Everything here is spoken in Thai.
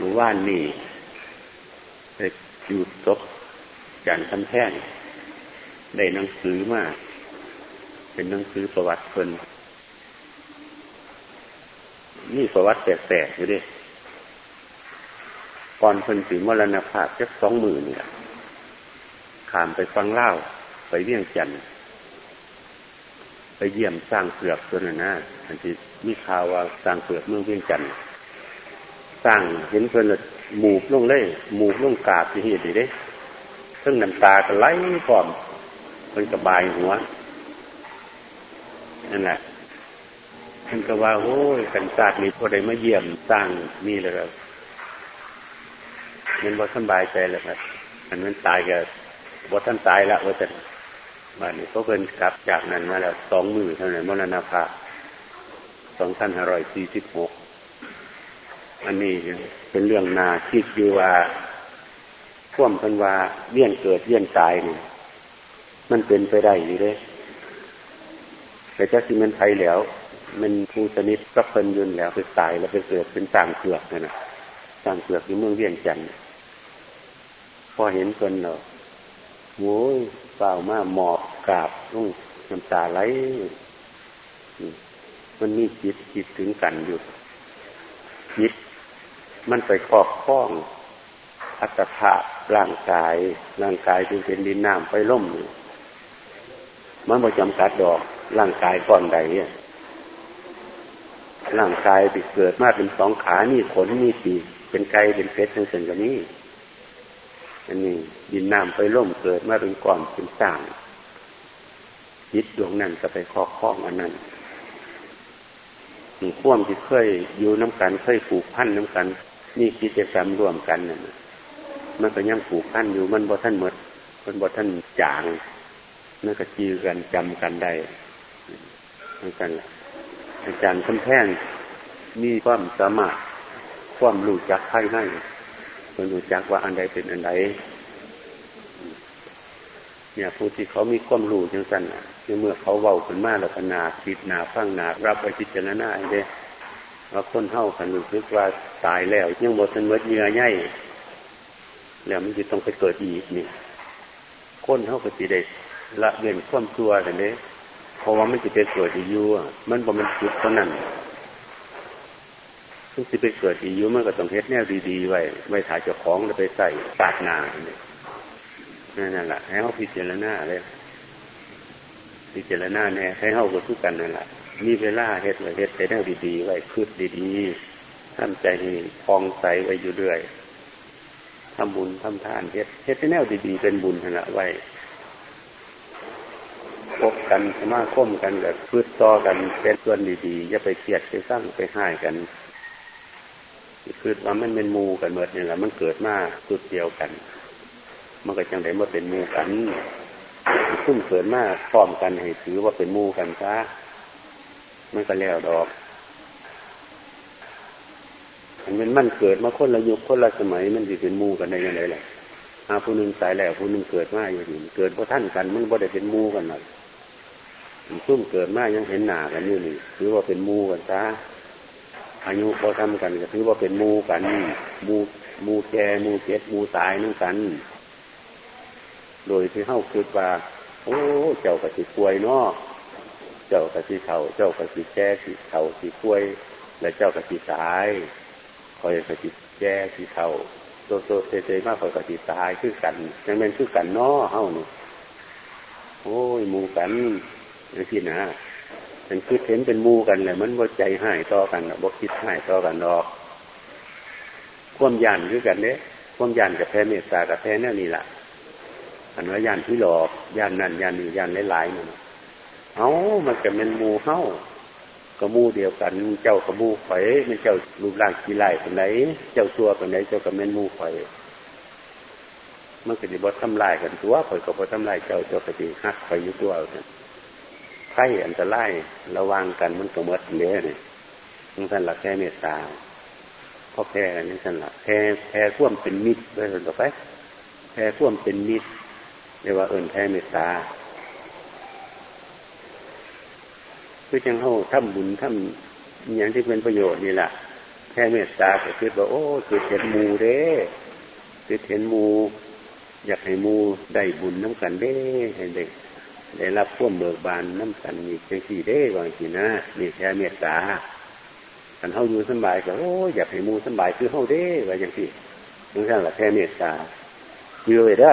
หรือว่านนี่ไปอยู่ศพจันทำแท่งได้หนังสือมา เป็นหนังสือประวัติเพิ่นนี่ประวัติแปลกๆอยู่ดิก่อนเพิ่นถึงมรณภาพแค่สองหมื่นนี่แหละขามไปฟังเล่าไปเวียงจันไปเยี่ยมสร้างเปลือกตัวนั้นนะอันที่มีข่าวว่าสร้างเปลือกเมืองเวียงจันทร์ สร้างเห็นเพิ่นหมูบลงเลยหมูบลงกาบที่เห็นดีเด้ซึ่งน้ำตาก็ไหลก่อมเพิ่นกระบายหัวนั่นแหละเพิ่นก็ว่าโอ้ยกันศาสตร์นี้พอได้มาเยี่ยมสร้างนี่เลยครับมันบ่สบายใจเลยครับอันนั้นตายก็บ่ท่านตายละว่าแต่บ้านนี้เขาเพิ่นกลับจากนั้นมาแล้วสองมือเท่านั้นมรณภาพสองพันห้าร้อยสี่สิบหก อันนี้เป็นเรื่องนาคิดอยู่ว่าพ่วมกันว่าเลี้ยนเกิดเลี้ยนตายเนี่ยมันเป็นไปได้อยู่เลยแต่จะสิมันไทยแล้ว มันผู้ชนิดก็เพิ่นยุนแล้วไปตายแล้วไปเกิดเป็นสร้างเผือกนะนะสร้างเผือกอยู่เมืองเวียงจันทร์พอเห็นคนเนาะโว้ยเปล่ามาหมอบกราบต้องน้ำตาไหลมันมีจิตจิตถึงกันอยู่จิต มันไปครอบคล้องอัตภาพร่างกาย ร่างกายจึงเป็นดินน้ำไปล่มอยู่มันบ่จำกัดดอกร่างกายก่อนใดเนี่ยร่างกายไปเกิดมาเป็นสองขานี่ขนนี่ปีเป็นไก่เป็นเพชรทั้งสิ้นกับนี้อันนี้ดินน้ำไปล่มเกิดมาเป็นก่อนเป็นสร้างยิดดวงนั้นก็ไปครอบคล้องอันนั้นมีข่วมที่เคยอยู่น้ำกันเคยผูกพันน้ำกัน นี่กิจกรรมร่วมกันน่ะมันก็ยังผูกพันอยู่มันบ่ท่านหมด มันบ่ท่านจางนั่นก็จีกันจำกันได้เหมือนกันอาจารย์คำแพงมีความสามารถความรู้จักภายในคนรู้จักว่าอันใดเป็นอันใดเนี่ยผู้ที่เขามีความรู้จังสันอะเมื่อเขาเว้าขึ้นมาแล้วก็นาคิดนาฟังนารับไปพิจารณาไอ้เด้ ว่าคนเท่ากันรู้สึกว่าตายแล้ว ยังหมดเป็นเมื่อเยื่อใหญ่แล้วมันจะต้องไปเกิดอีกนี่คนเท่ากับสีเด็ละเวียนความตัวกันเด้เพราะว่ามันจะไปเกิดอียูอะมันบอกมันจุดเท่านั้นซึ่งจะไปเกิดอียูมันก็ต้องเฮ็ดแนวดีๆไว้ไว้ถ่ายเจ้าของแล้วไปใส่ปากนาเนี่ยนั่นแหละให้เขาพิจารณาเลยพิจารณาแน่ให้เขาก็ทุกกันนั่นแหละ มีเวลาเฮ็ดไว้เฮ็ดไปแนวดีๆไว้คืดดีๆทำใจให้พองใสไว้อยู่เรื่อยทำบุญทำทานเฮ็ดเฮ็ดไปแนวดีๆเป็นบุญขณะไว้พบกันสมาคมกันแบบพืชต่อกันเป็นส่วนดีๆอย่าไปเครียดไปสร้างไปห้ายกันคือว่ามันเป็นมูกันเมื่อนี่แหละมันเกิดมาสุดเดียวกัน มันก็จังไดมาเป็นมูกันซุ่มเกิดมาพร้อมกันให้ถือว่าเป็นมูกันซะ มันก็แล้วดอกอันเป็นมันเกิดมาคนละยุคคนละสมัย มันจะเป็นมูกันได้ยังไงล่ะอาผู้หนึ่งตายแล้วผู้หนึ่งเกิดมาอย่างนี้เกิดเพราะท่านกันมันบ่ได้เป็นมูกันหน่อยซุ่มเกิดมายังเห็นหนากันอยู่นี่ถือว่าเป็นมูกันซะอายุพอทำกันก็ถือว่าเป็นมูกันมูมูแก่มูเจ็ดมูตายนั่งกัน โดยที่เข้าคิดว่า โอ้เจ้ากระสิป่วยเนาะ เจ้ากะสิเข่าเจ้ากะสิแก่สิเข่าสิป่วย และเจ้ากะสิตายคอยกะสิแก่สิเข่าโตโตเตยมากคอยกะสิตายคือกันยังเป็นคือกันนาะเฮ้านี่โอ้ยมูกันอย่างที่นะเป็นคือเห็นเป็นมูกันเลยมันว่าใจหายต่อกันบ่คิดหายต่อกันดอกความยันคือกันเนี้ยความยันกับแพ้เมตตากับแพ้แน่นี่แหละอันว่ายันที่หลอกยันนั่นยันนี่ยันหลายๆมัน เอามันจะเป็นมูเฮ้ากระมูเดียวกัน เจ้ากระมูไข่ไม่เจ้ารูปร่างกีไล่คนไหน เจ้าตัวคนไหน เจ้ากระเม็นมูไข่มันก็จะบดทำลายกันตัวข่อยก็บดทำลายเจ้าเจ้าก็จะหักไข่ยุ่ตัวเนี่ยไข่อันตรายระวังกันมันก็มดเละเนี่ยนั่ท่านหลักแค่เมตตาเพราะแค่นี่ท่านหลักแค่แค่ข่วมเป็นมิตรเลยต่อไปแค่ข่วมเป็นมิตรเรียกว่าเอิญแค่เมตตา คือจังเข้าทำบุญทำอย่างที่เป็นประโยชน์นี่แหละแค่เมตตาก็คือว่าโอ้คือเห็นมูเด้คือเห็นมูอยากให้มูได้บุญน้ำกันเด้ให้เด็กได้รับพวกเบิกบานน้ำกันมีเป็นสี่เด้บางทีนะนี่แค่เมตตาคันเฮาอยู่สบายก็โอ้อยากให้มูสบายคือเฮาเด้ว่าอย่างที่นั่นแหละแค่เมตตาเยอะเลยเด้